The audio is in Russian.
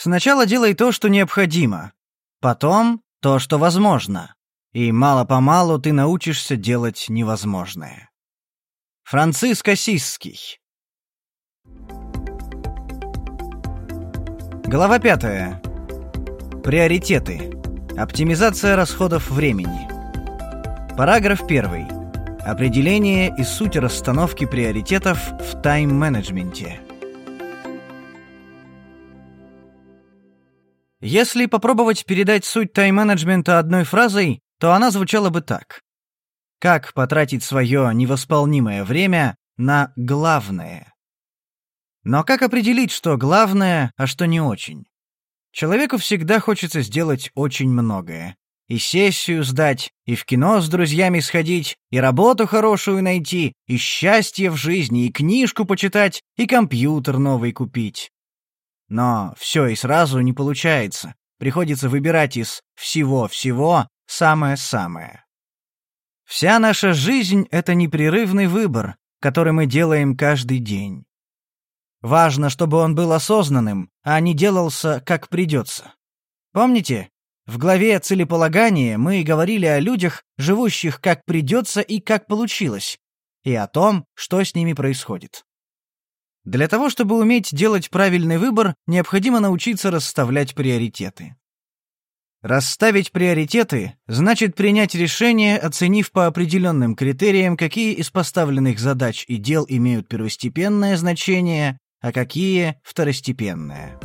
Сначала делай то, что необходимо, потом то, что возможно, и мало-помалу ты научишься делать невозможное. Франциск Осисский Глава пятая. Приоритеты. Оптимизация расходов времени. Параграф 1. Определение и суть расстановки приоритетов в тайм-менеджменте. Если попробовать передать суть тайм-менеджмента одной фразой, то она звучала бы так. Как потратить свое невосполнимое время на главное? Но как определить, что главное, а что не очень? Человеку всегда хочется сделать очень многое. И сессию сдать, и в кино с друзьями сходить, и работу хорошую найти, и счастье в жизни, и книжку почитать, и компьютер новый купить. Но все и сразу не получается. Приходится выбирать из всего-всего самое-самое. Вся наша жизнь — это непрерывный выбор, который мы делаем каждый день. Важно, чтобы он был осознанным, а не делался как придется. Помните, в главе «Целеполагание» мы говорили о людях, живущих как придется и как получилось, и о том, что с ними происходит. Для того, чтобы уметь делать правильный выбор, необходимо научиться расставлять приоритеты. Расставить приоритеты значит принять решение, оценив по определенным критериям, какие из поставленных задач и дел имеют первостепенное значение, а какие — второстепенное.